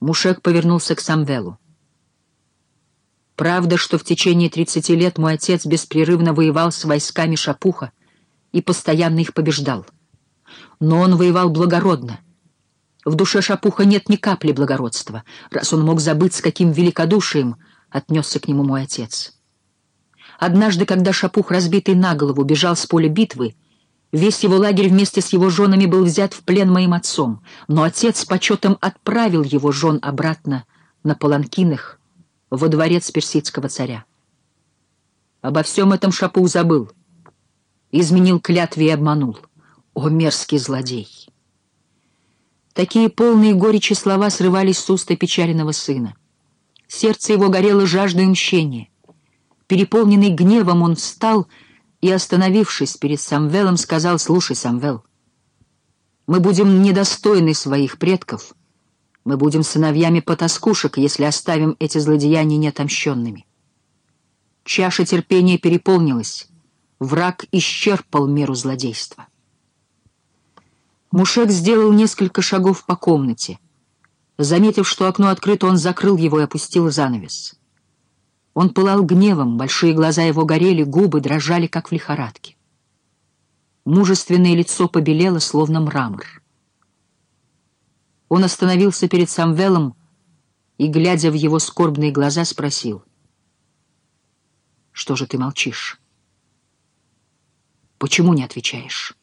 Мушек повернулся к Самвелу. Правда, что в течение 30 лет мой отец беспрерывно воевал с войсками Шапуха и постоянно их побеждал. Но он воевал благородно. В душе Шапуха нет ни капли благородства, раз он мог забыть, с каким великодушием отнесся к нему мой отец. Однажды, когда Шапух, разбитый на голову, бежал с поля битвы, весь его лагерь вместе с его женами был взят в плен моим отцом, но отец с почетом отправил его жен обратно на Паланкинах во дворец персидского царя. Обо всем этом Шапух забыл, изменил клятве и обманул. О, мерзкий злодей! Такие полные горечи слова срывались с уст опечаленного сына. Сердце его горело жаждой мщения. Переполненный гневом он встал и, остановившись перед Самвелом, сказал, «Слушай, Самвел, мы будем недостойны своих предков, мы будем сыновьями потаскушек, если оставим эти злодеяния неотомщенными». Чаша терпения переполнилась, враг исчерпал меру злодейства. Мушек сделал несколько шагов по комнате. Заметив, что окно открыто, он закрыл его и опустил занавес. Он пылал гневом, большие глаза его горели, губы дрожали, как в лихорадке. Мужественное лицо побелело, словно мрамор. Он остановился перед Самвелом и, глядя в его скорбные глаза, спросил. «Что же ты молчишь? Почему не отвечаешь?»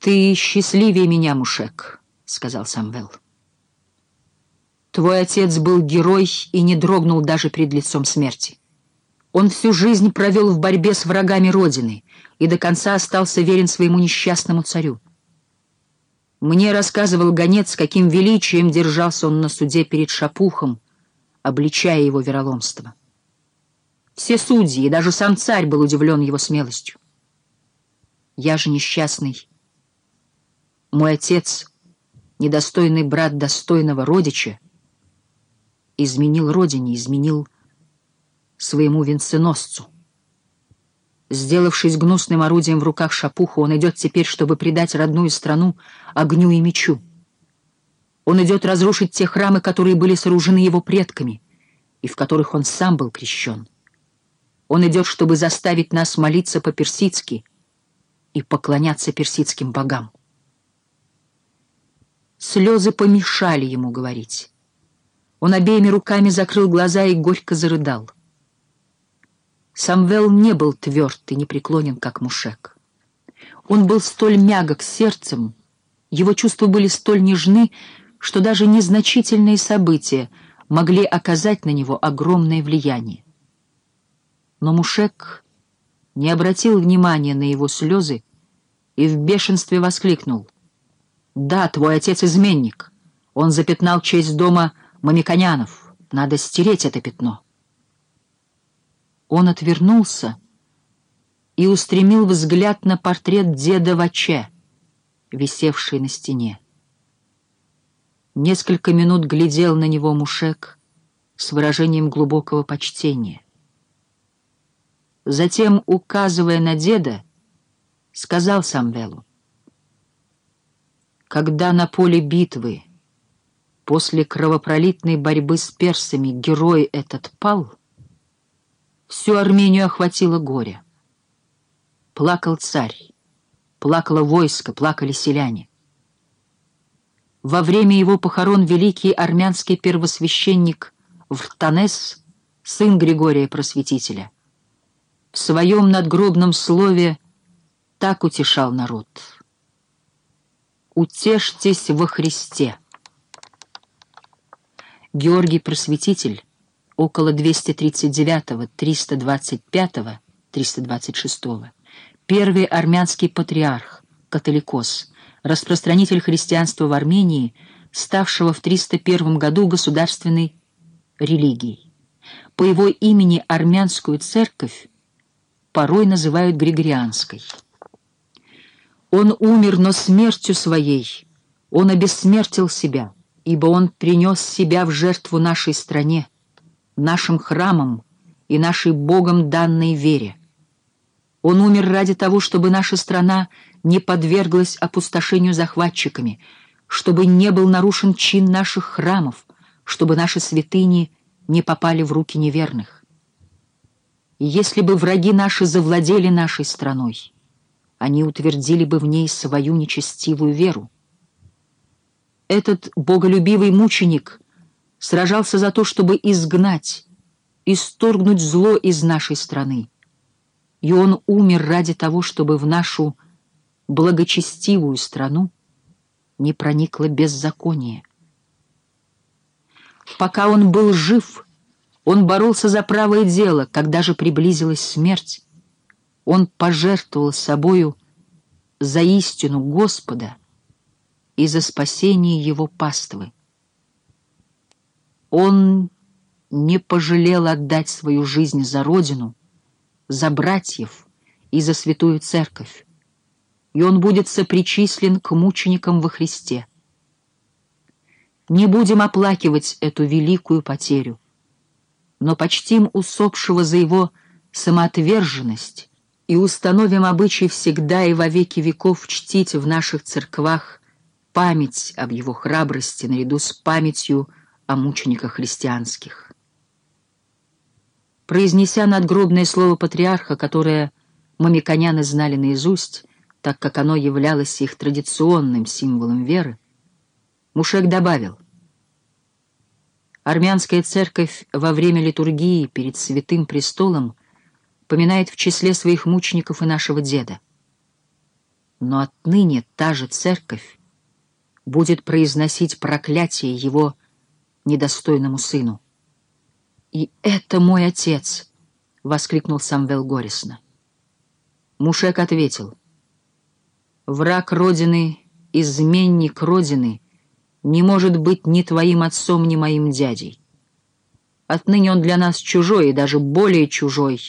«Ты счастливее меня, Мушек», — сказал Самвел. Твой отец был герой и не дрогнул даже перед лицом смерти. Он всю жизнь провел в борьбе с врагами Родины и до конца остался верен своему несчастному царю. Мне рассказывал гонец, каким величием держался он на суде перед Шапухом, обличая его вероломство. Все судьи и даже сам царь был удивлен его смелостью. Я же несчастный. Мой отец, недостойный брат достойного родича, изменил родине, изменил своему венценосцу. Сделавшись гнусным орудием в руках шапуха, он идет теперь, чтобы предать родную страну огню и мечу. Он идет разрушить те храмы, которые были сооружены его предками, и в которых он сам был крещен. Он идет, чтобы заставить нас молиться по-персидски и поклоняться персидским богам. Слезы помешали ему говорить. Он обеими руками закрыл глаза и горько зарыдал. Самвел не был тверд и непреклонен, как Мушек. Он был столь мягок сердцем, его чувства были столь нежны, что даже незначительные события могли оказать на него огромное влияние. Но Мушек не обратил внимания на его слезы и в бешенстве воскликнул. «Да, твой отец изменник. Он запятнал честь дома Мамиконянов, надо стереть это пятно. Он отвернулся и устремил взгляд на портрет деда Ваче, висевший на стене. Несколько минут глядел на него Мушек с выражением глубокого почтения. Затем, указывая на деда, сказал Самвелу, «Когда на поле битвы После кровопролитной борьбы с персами герой этот пал, всю Армению охватило горе. Плакал царь, плакало войско, плакали селяне. Во время его похорон великий армянский первосвященник Вртанес, сын Григория Просветителя, в своем надгробном слове так утешал народ. «Утешьтесь во Христе». Георгий Просветитель, около 239-325-326, первый армянский патриарх, католикос, распространитель христианства в Армении, ставшего в 301 году государственной религией. По его имени армянскую церковь порой называют Григорианской. Он умер, но смертью своей он обессмертил себя – ибо Он принес себя в жертву нашей стране, нашим храмам и нашей Богом данной вере. Он умер ради того, чтобы наша страна не подверглась опустошению захватчиками, чтобы не был нарушен чин наших храмов, чтобы наши святыни не попали в руки неверных. Если бы враги наши завладели нашей страной, они утвердили бы в ней свою нечестивую веру. Этот боголюбивый мученик сражался за то, чтобы изгнать, исторгнуть зло из нашей страны. И он умер ради того, чтобы в нашу благочестивую страну не проникло беззаконие. Пока он был жив, он боролся за правое дело, когда же приблизилась смерть. Он пожертвовал собою за истину Господа и за спасение его паствы. Он не пожалел отдать свою жизнь за Родину, за братьев и за Святую Церковь, и он будет сопричислен к мученикам во Христе. Не будем оплакивать эту великую потерю, но почтим усопшего за его самоотверженность и установим обычай всегда и во веки веков чтить в наших церквах память об его храбрости наряду с памятью о мучениках христианских. Произнеся надгробное слово патриарха, которое мамиконяны знали наизусть, так как оно являлось их традиционным символом веры, Мушек добавил, «Армянская церковь во время литургии перед святым престолом поминает в числе своих мучеников и нашего деда. Но отныне та же церковь будет произносить проклятие его недостойному сыну. «И это мой отец!» — воскликнул Самвел горестно. Мушек ответил, «Враг Родины, изменник Родины, не может быть ни твоим отцом, ни моим дядей. Отныне он для нас чужой и даже более чужой,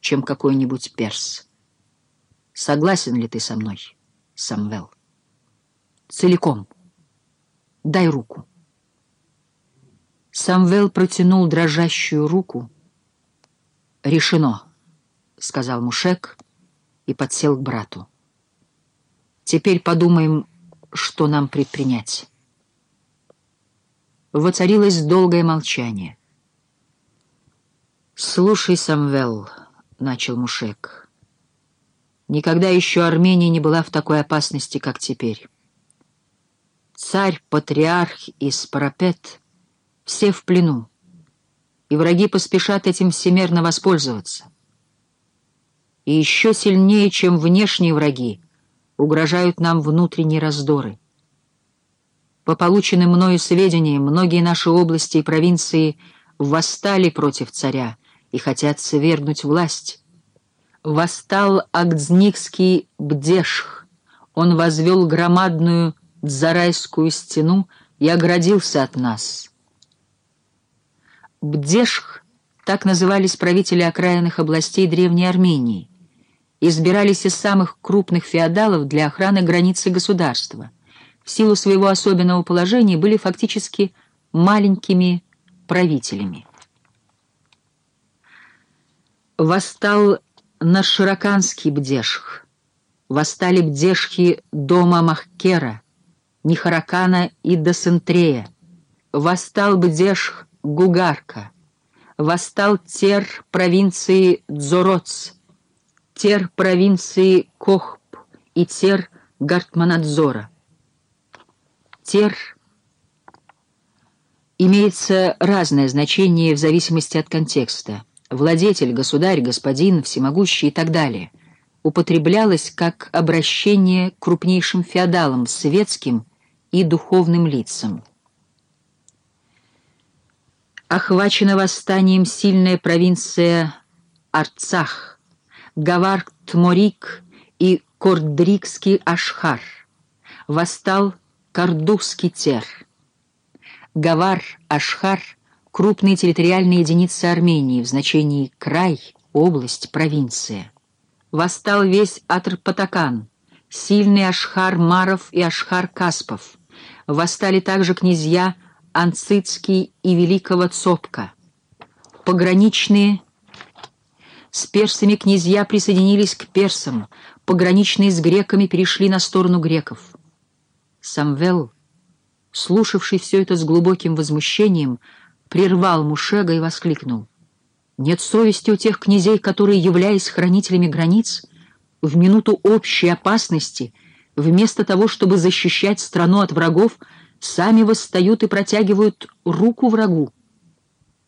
чем какой-нибудь перс. Согласен ли ты со мной, Самвел? Целиком. Дай руку». Самвел протянул дрожащую руку. «Решено», — сказал Мушек и подсел к брату. «Теперь подумаем, что нам предпринять». Воцарилось долгое молчание. «Слушай, Самвел», — начал Мушек, — «никогда еще Армения не была в такой опасности, как теперь. Царь, патриарх и Спарапет — все в плену, и враги поспешат этим всемерно воспользоваться. И еще сильнее, чем внешние враги, угрожают нам внутренние раздоры. По полученным мною сведениям, многие наши области и провинции восстали против царя и хотят свергнуть власть. Восстал Агдзникский Бдешх, он возвел громадную Дзарайскую стену и оградился от нас — Бдешх, так назывались правители окраинных областей Древней Армении, избирались из самых крупных феодалов для охраны границы государства. В силу своего особенного положения были фактически маленькими правителями. Восстал Нашираканский Бдешх, восстали Бдешхи дома Махкера, Нихаракана и Досентрея, восстал Бдешх Гугарка. Восстал Тер провинции Дзороц, Тер провинции Кохп и Тер Гартманадзора. Тер имеется разное значение в зависимости от контекста. Владетель, государь, господин, всемогущий и так далее. Употреблялось как обращение к крупнейшим феодалам, светским и духовным лицам охвачена восстанием сильная провинция Арцах, Гавар-Тморик и Кордрикский Ашхар. Восстал Кардухский Тер. Гавар-Ашхар — крупные территориальные единицы Армении в значении край, область, провинция. Восстал весь Атрпатакан, сильный Ашхар Маров и Ашхар Каспов. Восстали также князья Анцицкий и Великого Цопка. Пограничные с персами князья присоединились к персам, пограничные с греками перешли на сторону греков. Самвел слушавший все это с глубоким возмущением, прервал Мушега и воскликнул. «Нет совести у тех князей, которые, являясь хранителями границ, в минуту общей опасности, вместо того, чтобы защищать страну от врагов, сами восстают и протягивают руку врагу.